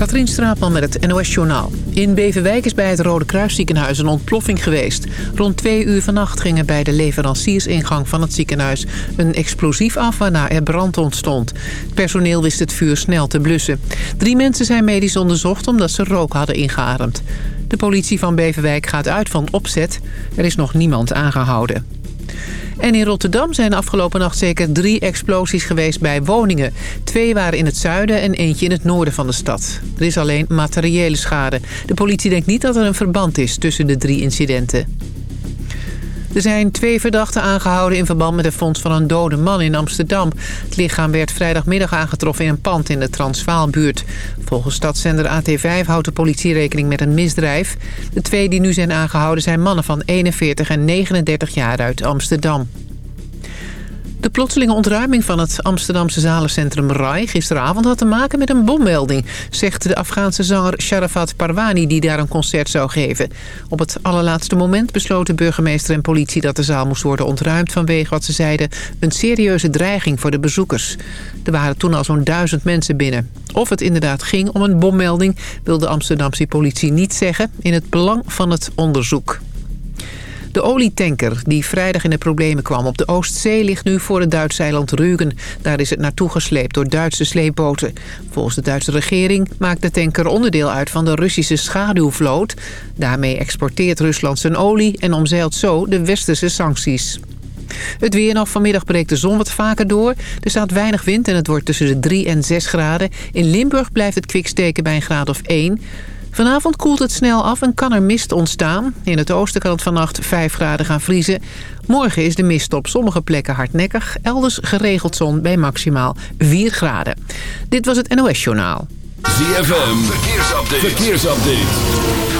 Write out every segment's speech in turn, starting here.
Katrien Straatman met het NOS-journaal. In Beverwijk is bij het Rode Kruisziekenhuis een ontploffing geweest. Rond twee uur vannacht gingen bij de leveranciersingang van het ziekenhuis... een explosief af waarna er brand ontstond. Het personeel wist het vuur snel te blussen. Drie mensen zijn medisch onderzocht omdat ze rook hadden ingeademd. De politie van Beverwijk gaat uit van opzet. Er is nog niemand aangehouden. En in Rotterdam zijn afgelopen nacht zeker drie explosies geweest bij woningen. Twee waren in het zuiden en eentje in het noorden van de stad. Er is alleen materiële schade. De politie denkt niet dat er een verband is tussen de drie incidenten. Er zijn twee verdachten aangehouden in verband met het fonds van een dode man in Amsterdam. Het lichaam werd vrijdagmiddag aangetroffen in een pand in de Transvaalbuurt. Volgens stadszender AT5 houdt de politie rekening met een misdrijf. De twee die nu zijn aangehouden zijn mannen van 41 en 39 jaar uit Amsterdam. De plotselinge ontruiming van het Amsterdamse zalencentrum RAI gisteravond had te maken met een bommelding, zegt de Afghaanse zanger Sharafat Parwani die daar een concert zou geven. Op het allerlaatste moment besloten burgemeester en politie dat de zaal moest worden ontruimd vanwege wat ze zeiden een serieuze dreiging voor de bezoekers. Er waren toen al zo'n duizend mensen binnen. Of het inderdaad ging om een bommelding wil de Amsterdamse politie niet zeggen in het belang van het onderzoek. De olietanker die vrijdag in de problemen kwam op de Oostzee... ligt nu voor het Duitse eiland Rügen. Daar is het naartoe gesleept door Duitse sleepboten. Volgens de Duitse regering maakt de tanker onderdeel uit van de Russische schaduwvloot. Daarmee exporteert Rusland zijn olie en omzeilt zo de westerse sancties. Het weer nog. Vanmiddag breekt de zon wat vaker door. Er staat weinig wind en het wordt tussen de 3 en 6 graden. In Limburg blijft het kwik steken bij een graad of 1. Vanavond koelt het snel af en kan er mist ontstaan. In het oosten kan het vannacht 5 graden gaan vriezen. Morgen is de mist op sommige plekken hardnekkig. Elders geregeld zon bij maximaal 4 graden. Dit was het NOS Journaal. ZFM, verkeersupdate. verkeersupdate.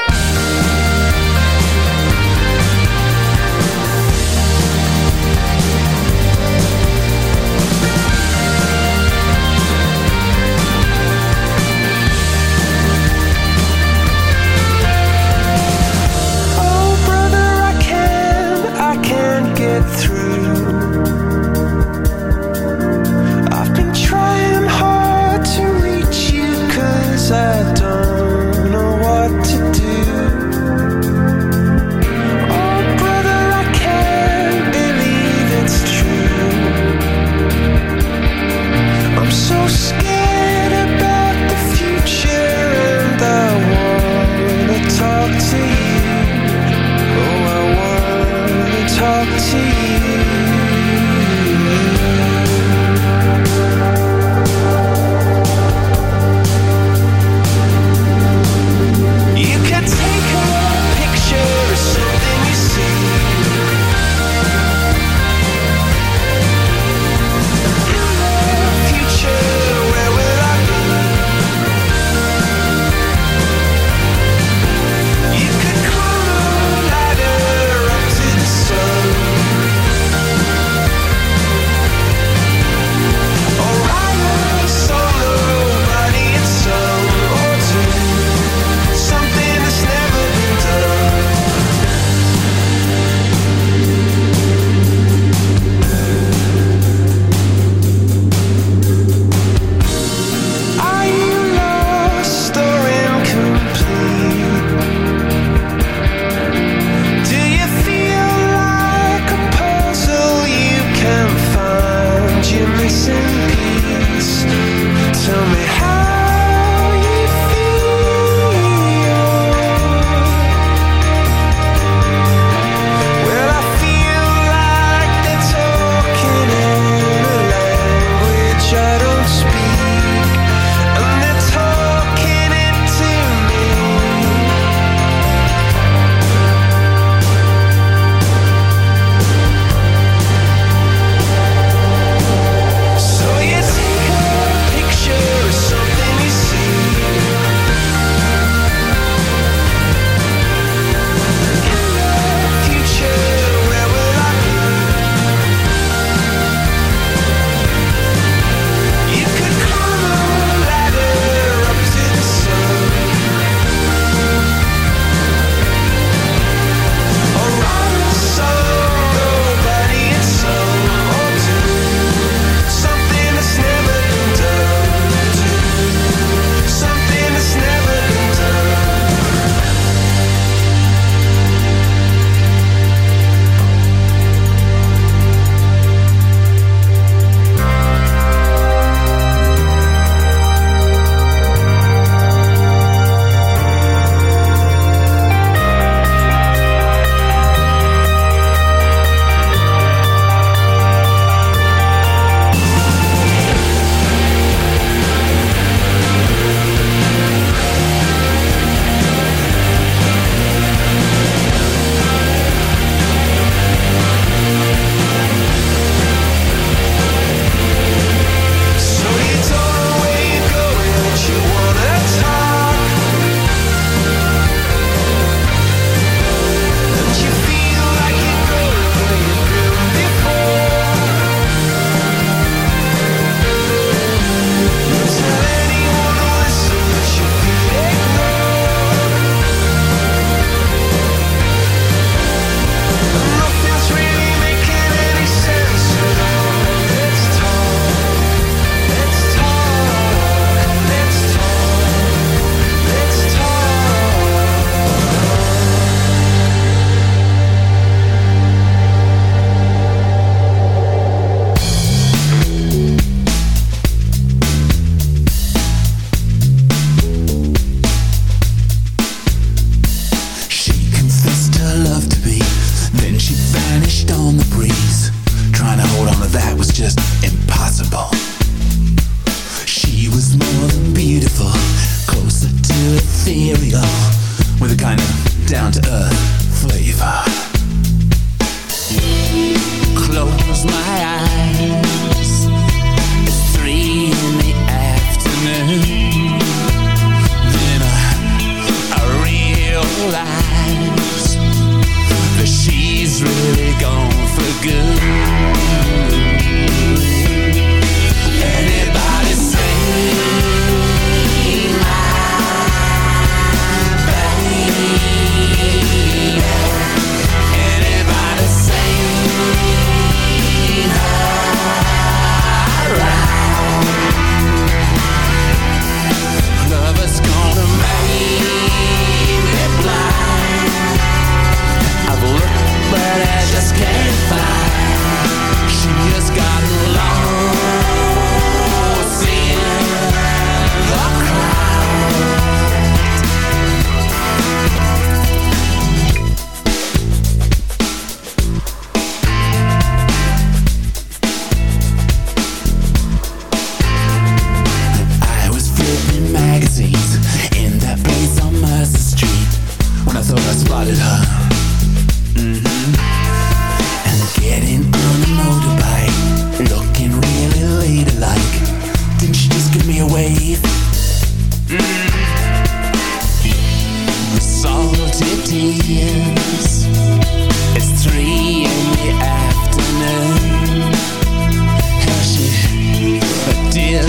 Just impossible.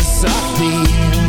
sakti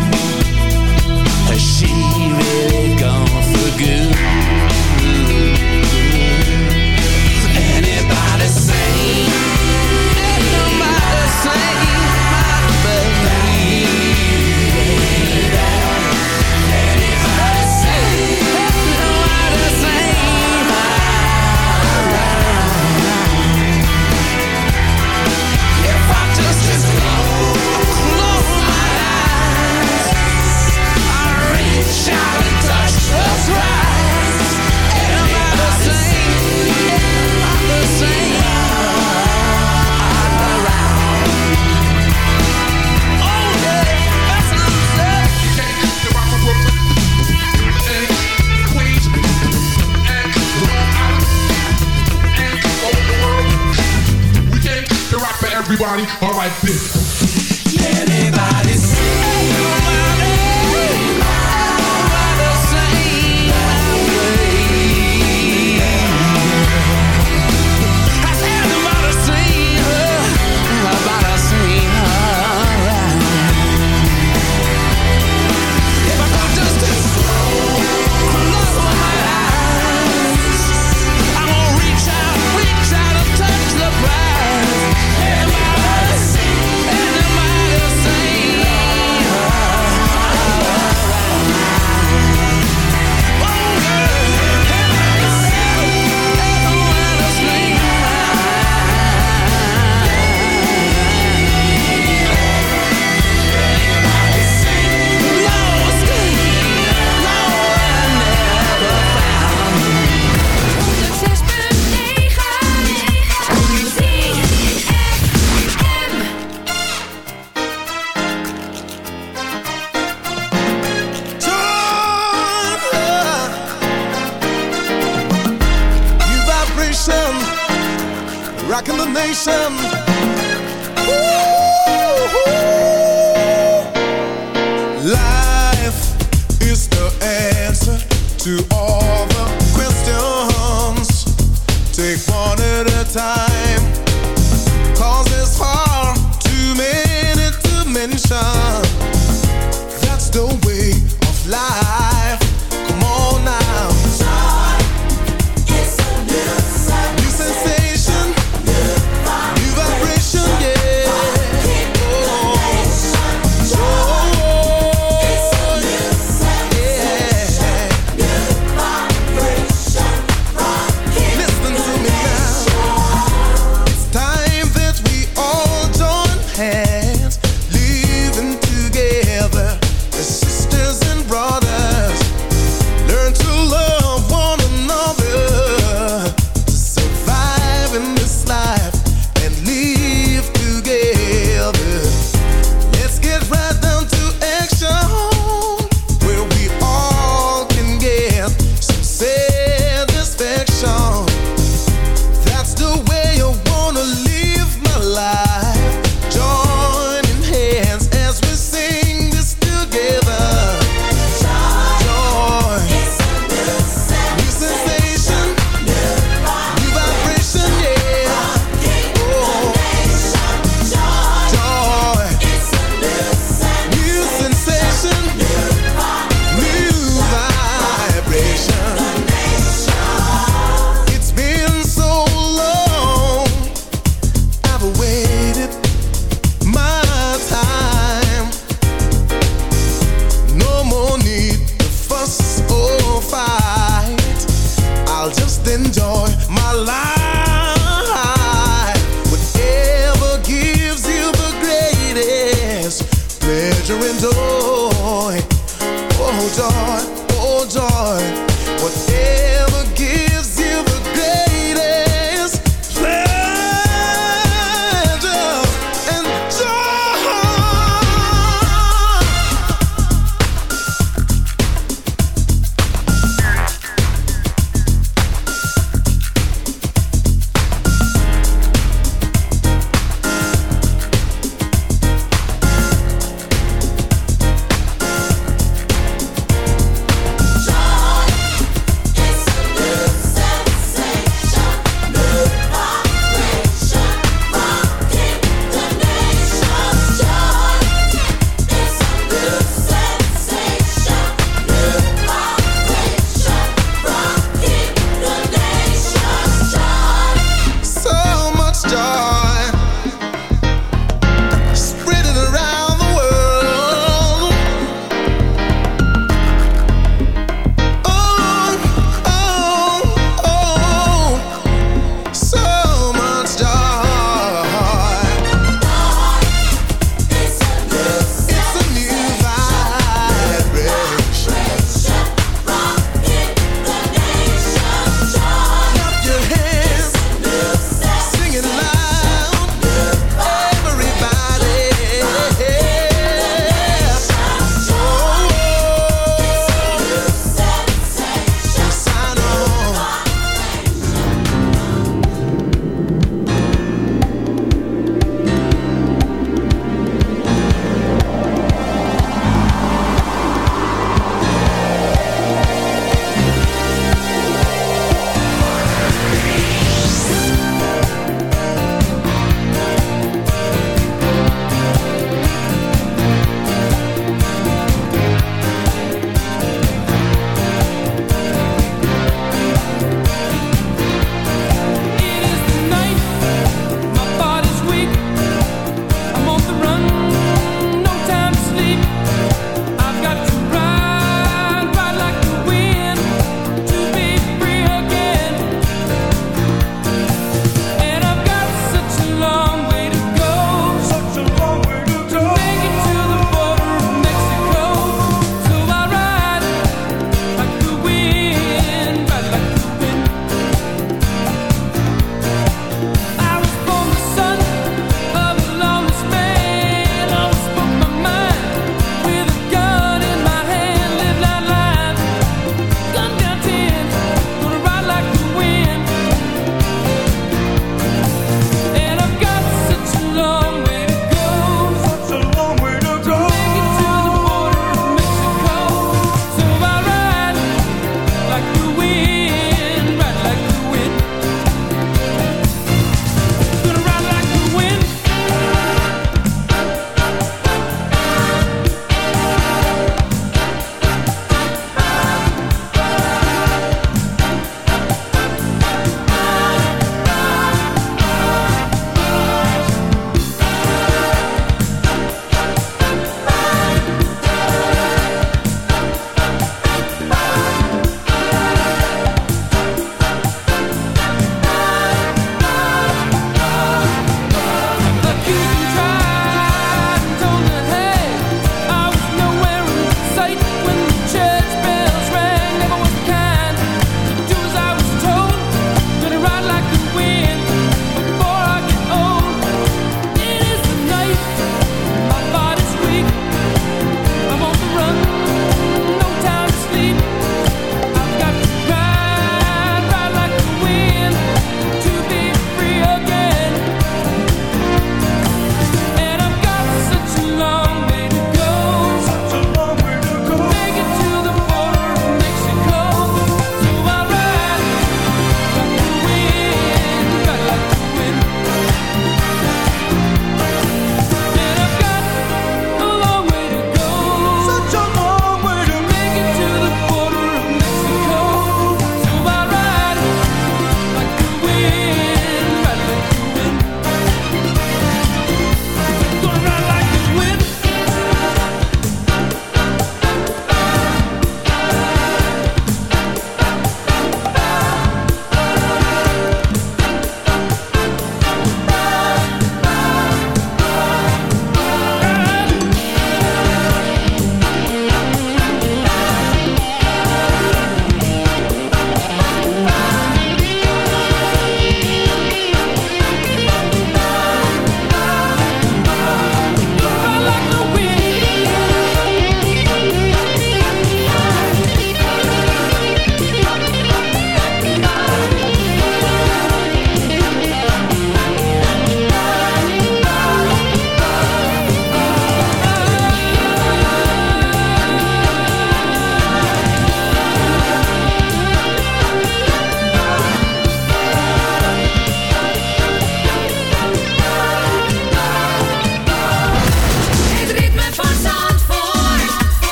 some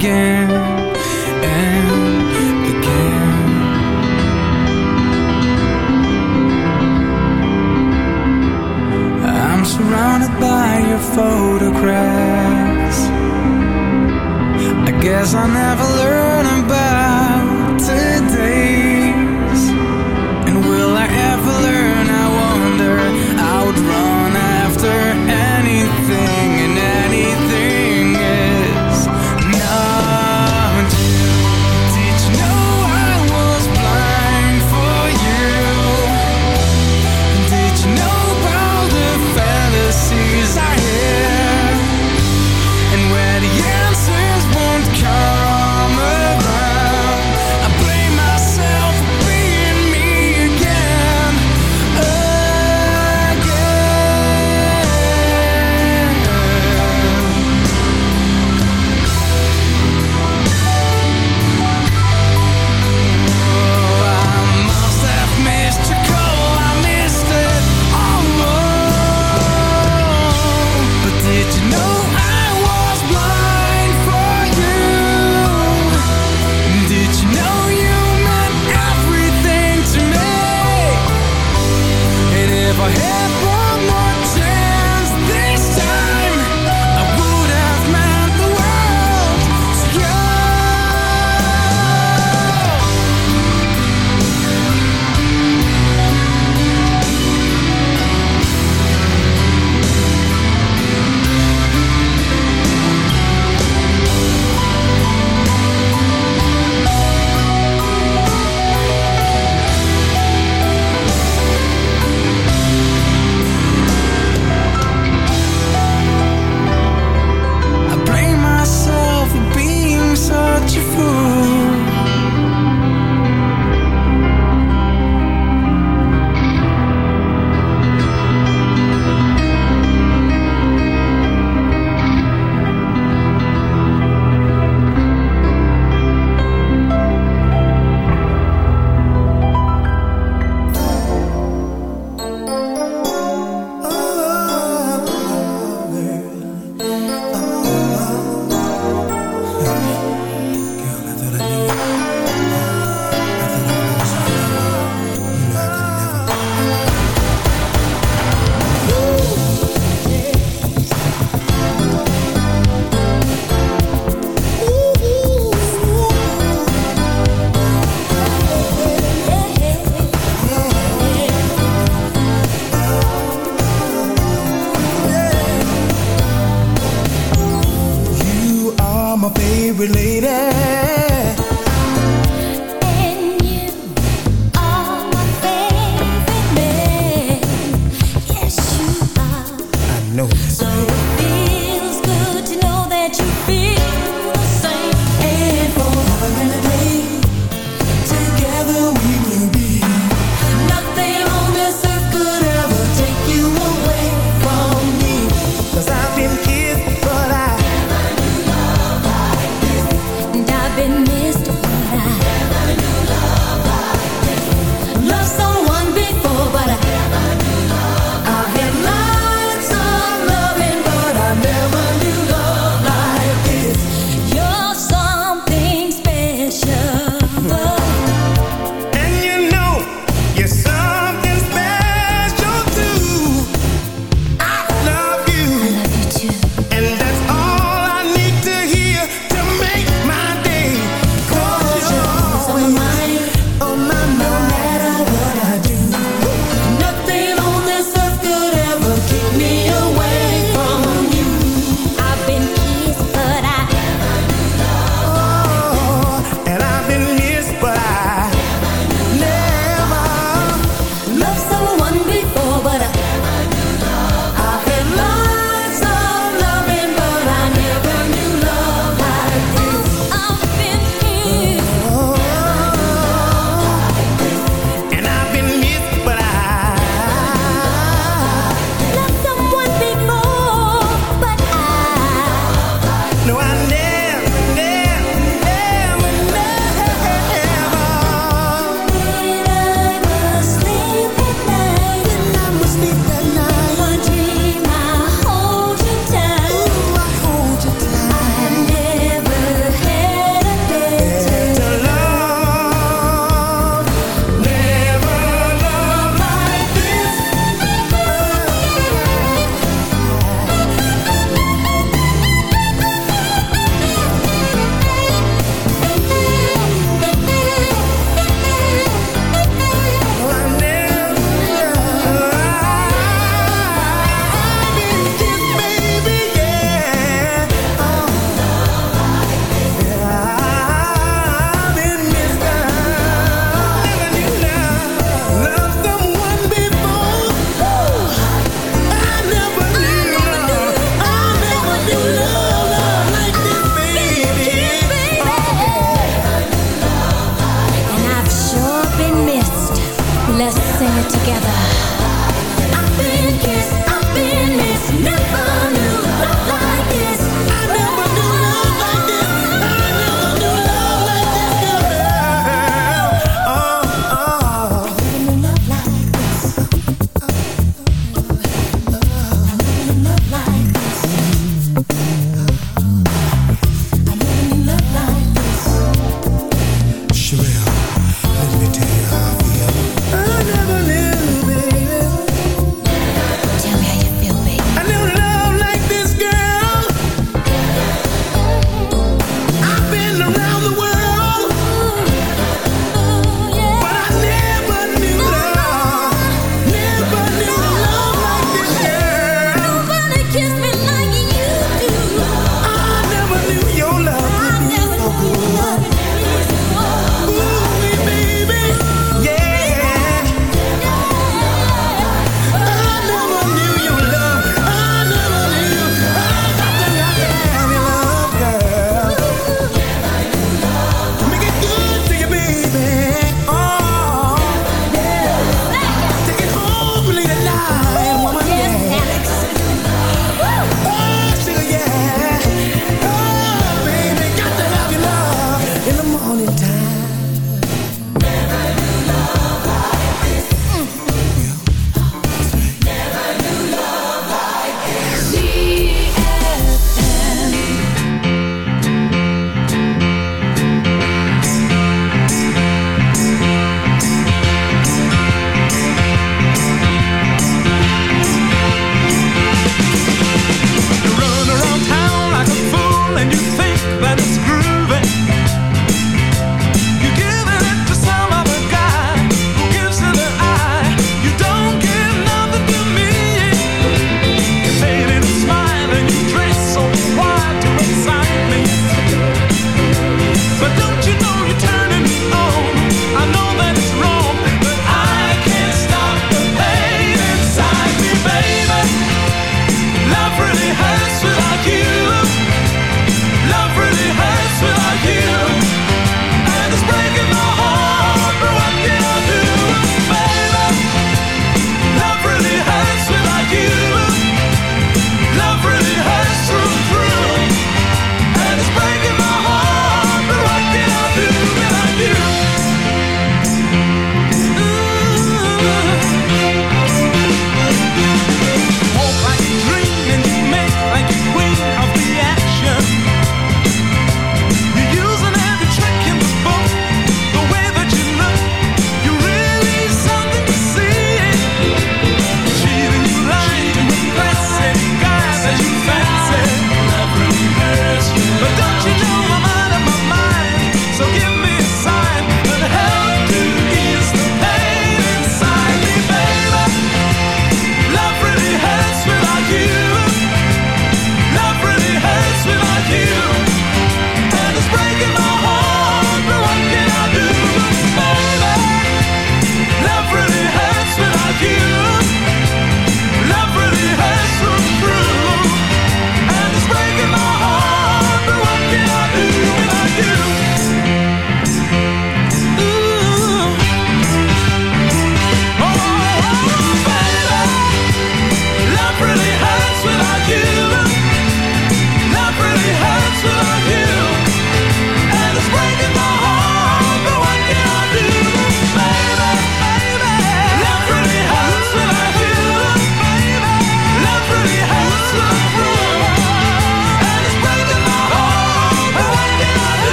again and again. I'm surrounded by your photographs. I guess I never learned about.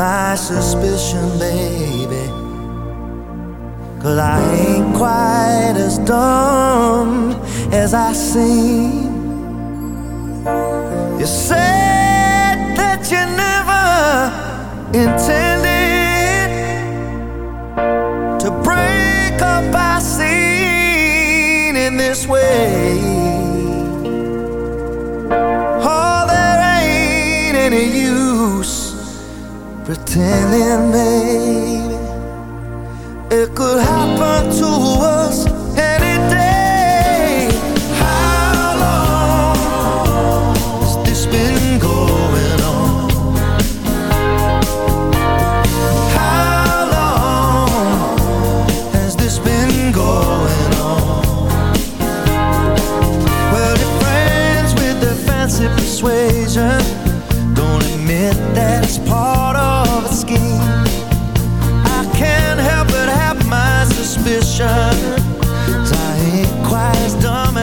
my suspicion, baby. Cause I ain't quite as dumb as I seem. You said that you never intended to break up our scene in this way. pretending, baby, it could happen to us.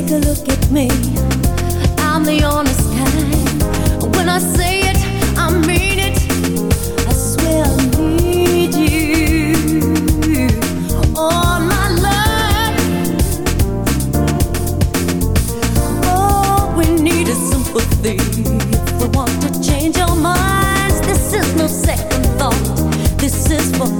take a look at me. I'm the honest kind. When I say it, I mean it. I swear I need you. All my life. All oh, we need is sympathy. If we want to change our minds, this is no second thought. This is for.